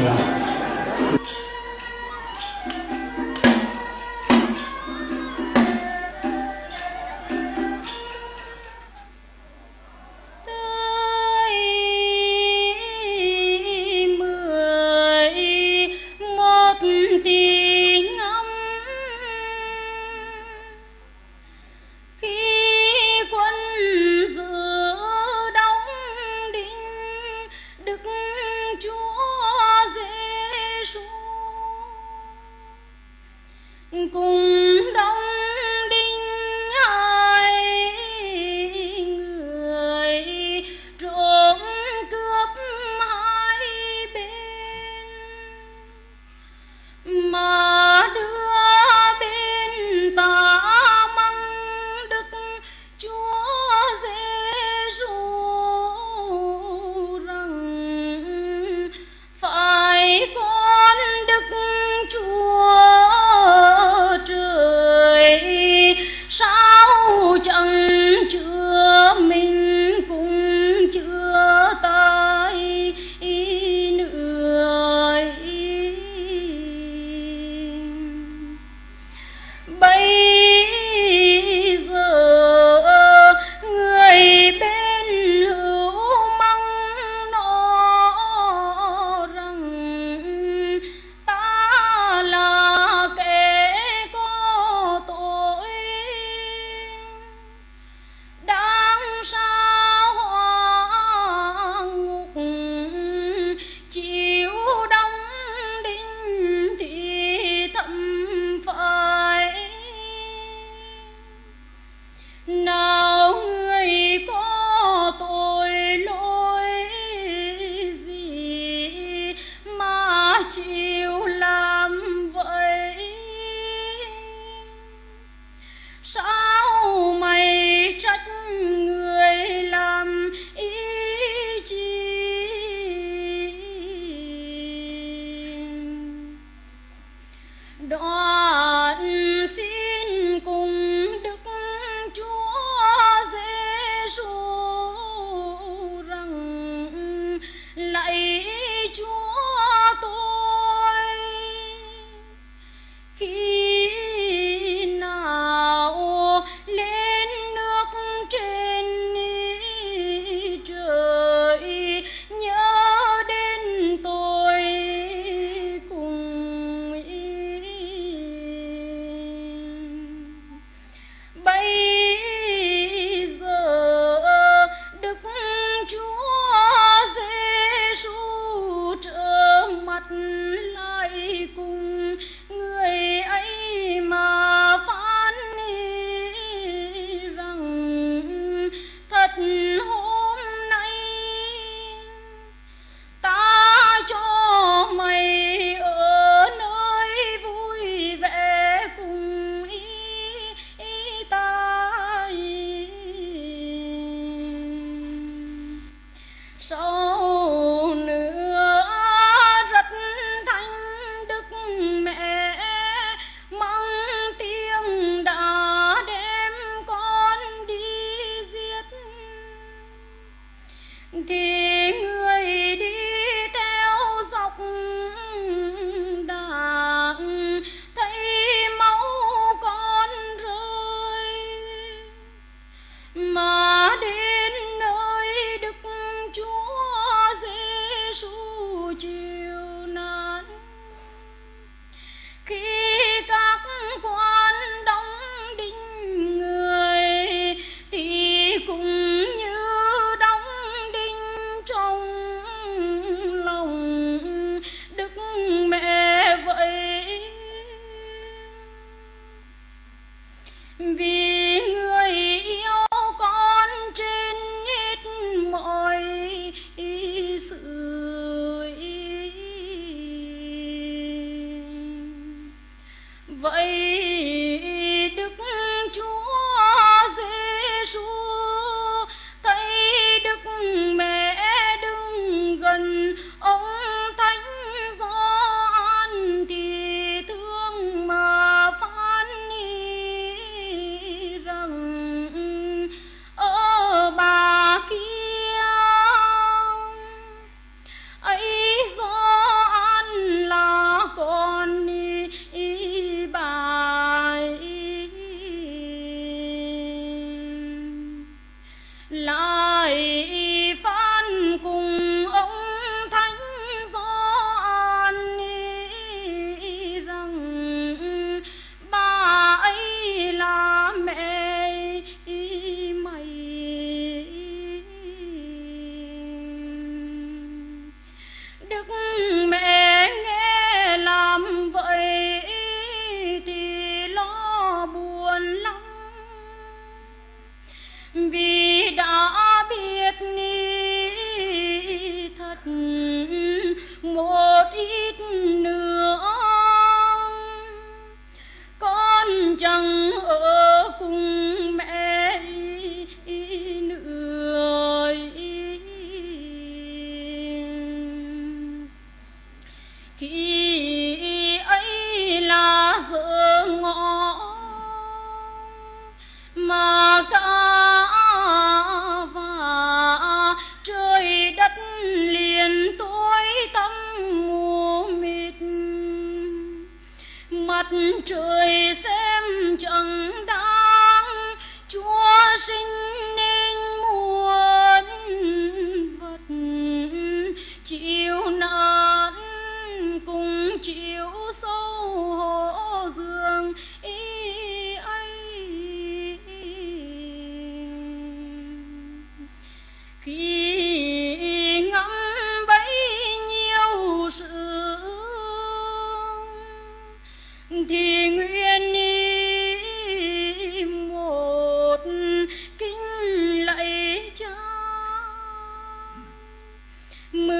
Yeah. 公 My La mặt trời xem chẳng đáng. Chúa sinh มื